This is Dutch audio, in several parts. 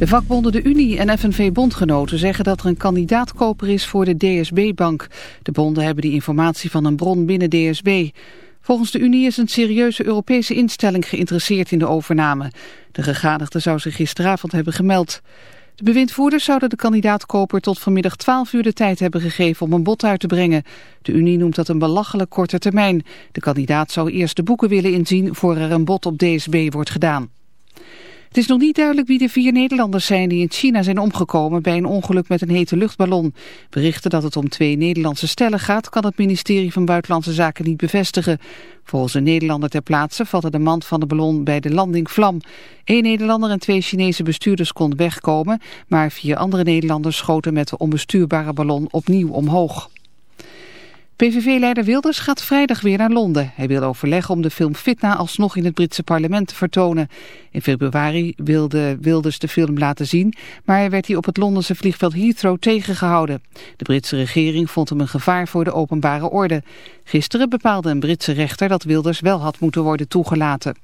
De vakbonden de Unie en FNV-bondgenoten zeggen dat er een kandidaatkoper is voor de DSB-bank. De bonden hebben die informatie van een bron binnen DSB. Volgens de Unie is een serieuze Europese instelling geïnteresseerd in de overname. De gegadigde zou zich gisteravond hebben gemeld. De bewindvoerders zouden de kandidaatkoper tot vanmiddag 12 uur de tijd hebben gegeven om een bod uit te brengen. De Unie noemt dat een belachelijk korte termijn. De kandidaat zou eerst de boeken willen inzien voor er een bod op DSB wordt gedaan. Het is nog niet duidelijk wie de vier Nederlanders zijn die in China zijn omgekomen bij een ongeluk met een hete luchtballon. Berichten dat het om twee Nederlandse stellen gaat kan het ministerie van Buitenlandse Zaken niet bevestigen. Volgens een Nederlander ter plaatse vatte de mand van de ballon bij de landing vlam. Eén Nederlander en twee Chinese bestuurders konden wegkomen, maar vier andere Nederlanders schoten met de onbestuurbare ballon opnieuw omhoog. PVV-leider Wilders gaat vrijdag weer naar Londen. Hij wil overleggen om de film Fitna alsnog in het Britse parlement te vertonen. In februari wilde Wilders de film laten zien, maar werd hij op het Londense vliegveld Heathrow tegengehouden. De Britse regering vond hem een gevaar voor de openbare orde. Gisteren bepaalde een Britse rechter dat Wilders wel had moeten worden toegelaten.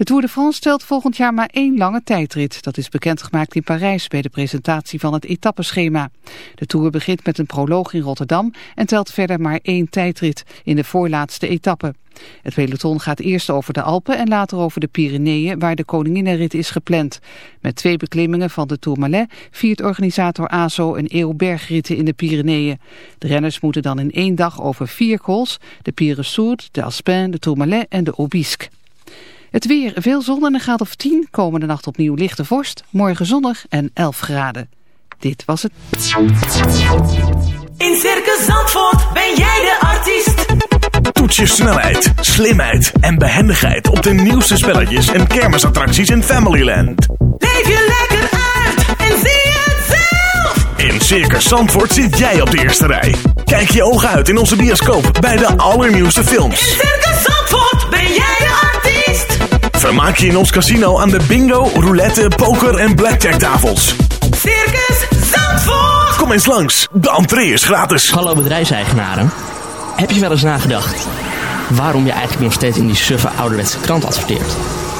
De Tour de France stelt volgend jaar maar één lange tijdrit. Dat is bekendgemaakt in Parijs bij de presentatie van het etappeschema. De Tour begint met een proloog in Rotterdam en telt verder maar één tijdrit in de voorlaatste etappe. Het peloton gaat eerst over de Alpen en later over de Pyreneeën waar de Koninginnenrit is gepland. Met twee beklimmingen van de Tourmalet viert organisator ASO een eeuw bergritten in de Pyreneeën. De renners moeten dan in één dag over vier cols, de Pire de Alpin, de Tourmalet en de Aubisque. Het weer, veel zon en een graad of 10. Komende nacht opnieuw lichte vorst. Morgen zonnig en 11 graden. Dit was het. In Circus Zandvoort ben jij de artiest. Toets je snelheid, slimheid en behendigheid op de nieuwste spelletjes en kermisattracties in Familyland. Leef je lekker uit en zie het zelf. In Circus Zandvoort zit jij op de eerste rij. Kijk je ogen uit in onze bioscoop bij de allernieuwste In films. Circus Zandvoort ben jij de artiest. Vermaak je in ons casino aan de bingo, roulette, poker en blackjack tafels. Circus Zandvoort. Kom eens langs, de entree is gratis. Hallo bedrijfseigenaren. Heb je wel eens nagedacht waarom je eigenlijk nog steeds in die suffe ouderwetse krant adverteert?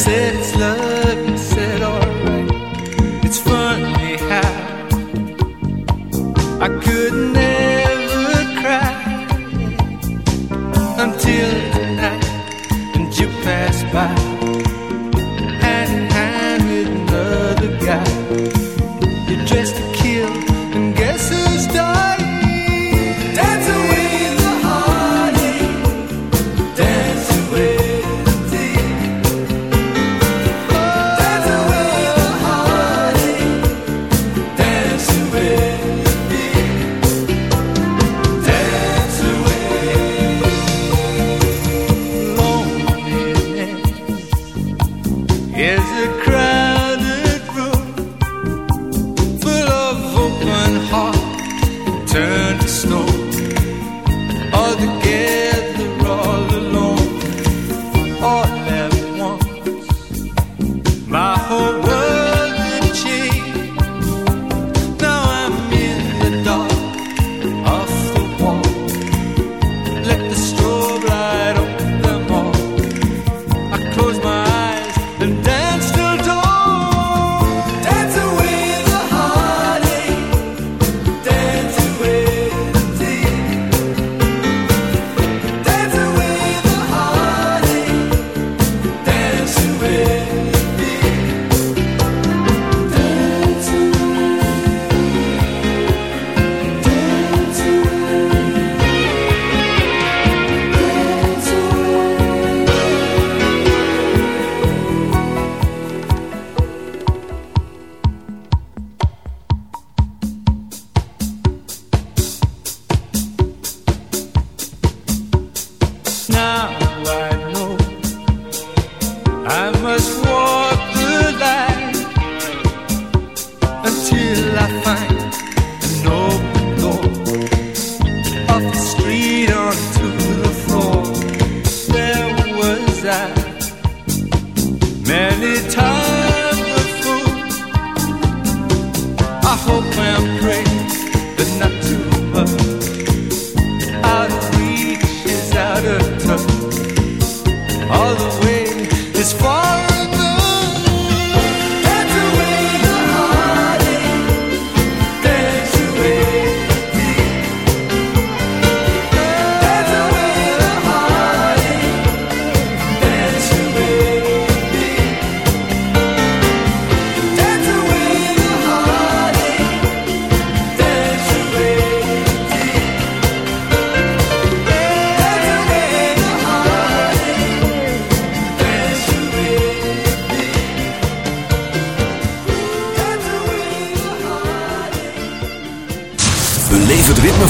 sets love Turn to snow.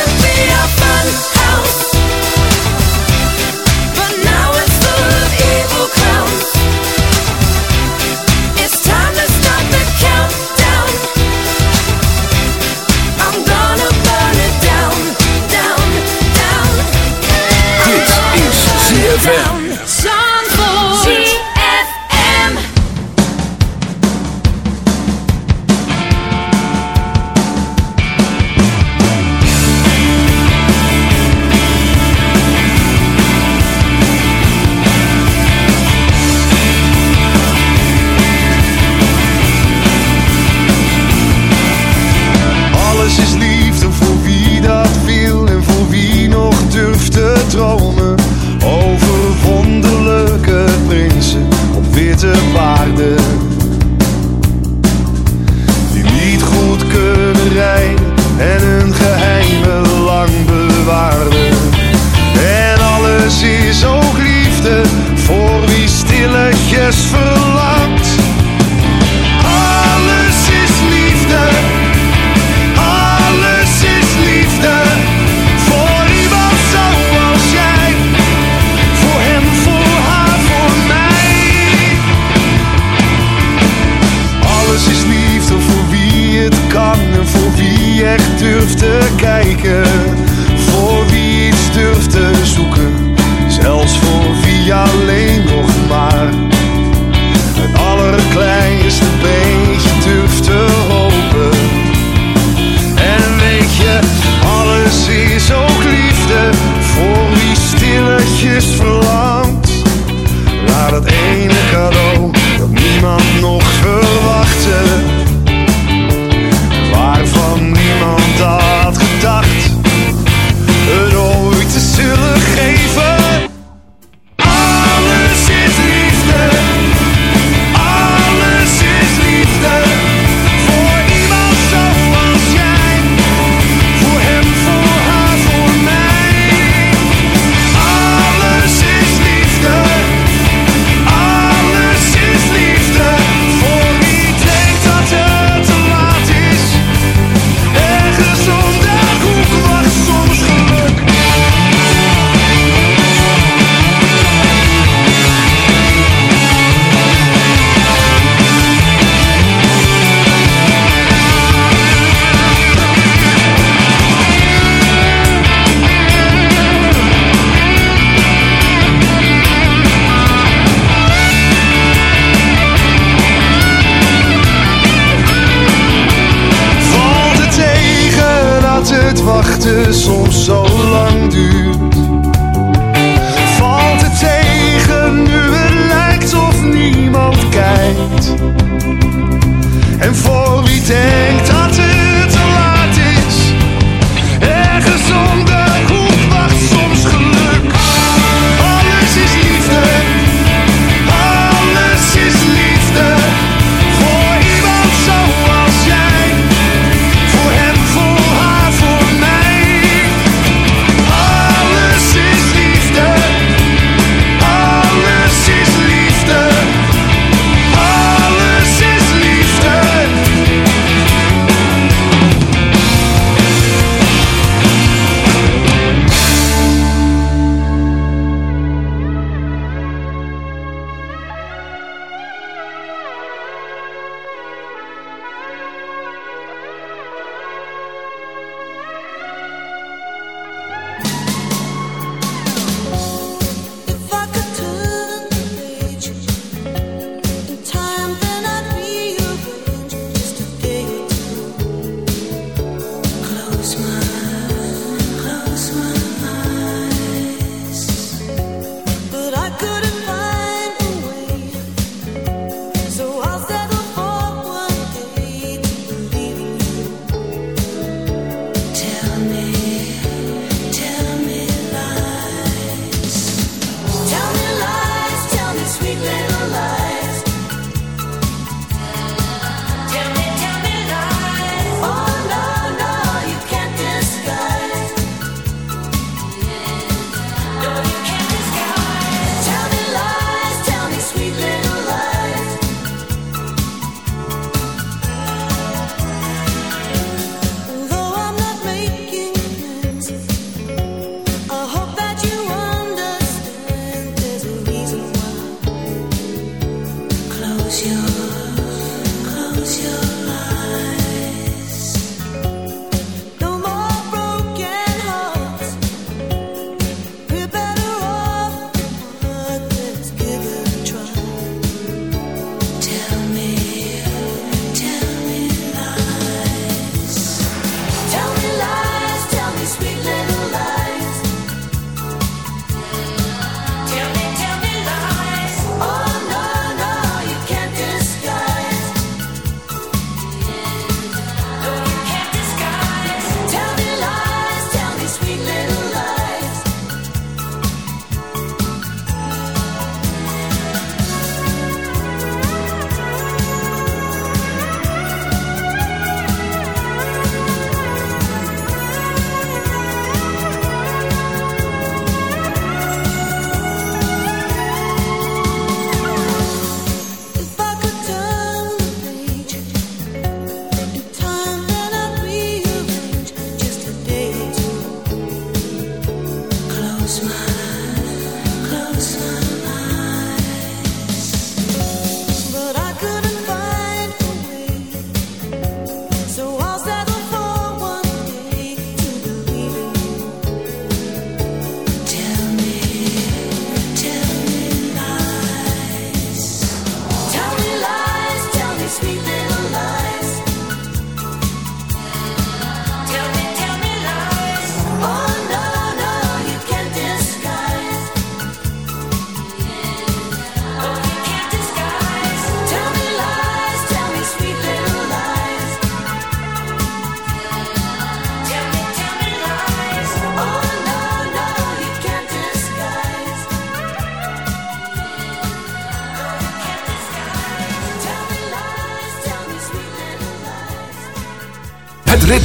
to be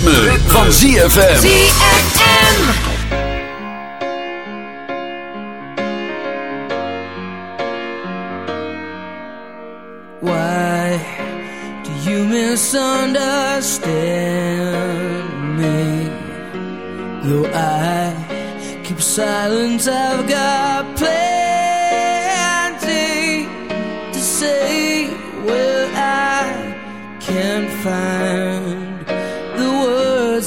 lies. Het ritme, van ZFM. ZFM. Why do you misunderstand me? Though I keep silence, I've got plenty to say. Well, I can't find the words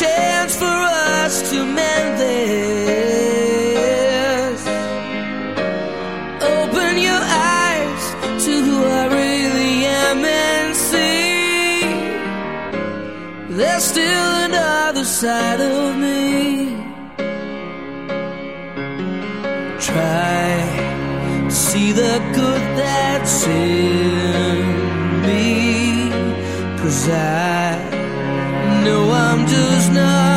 Chance for us to mend this. Open your eyes to who I really am and see there's still another side of me. Try to see the good that's in me. Cause I love.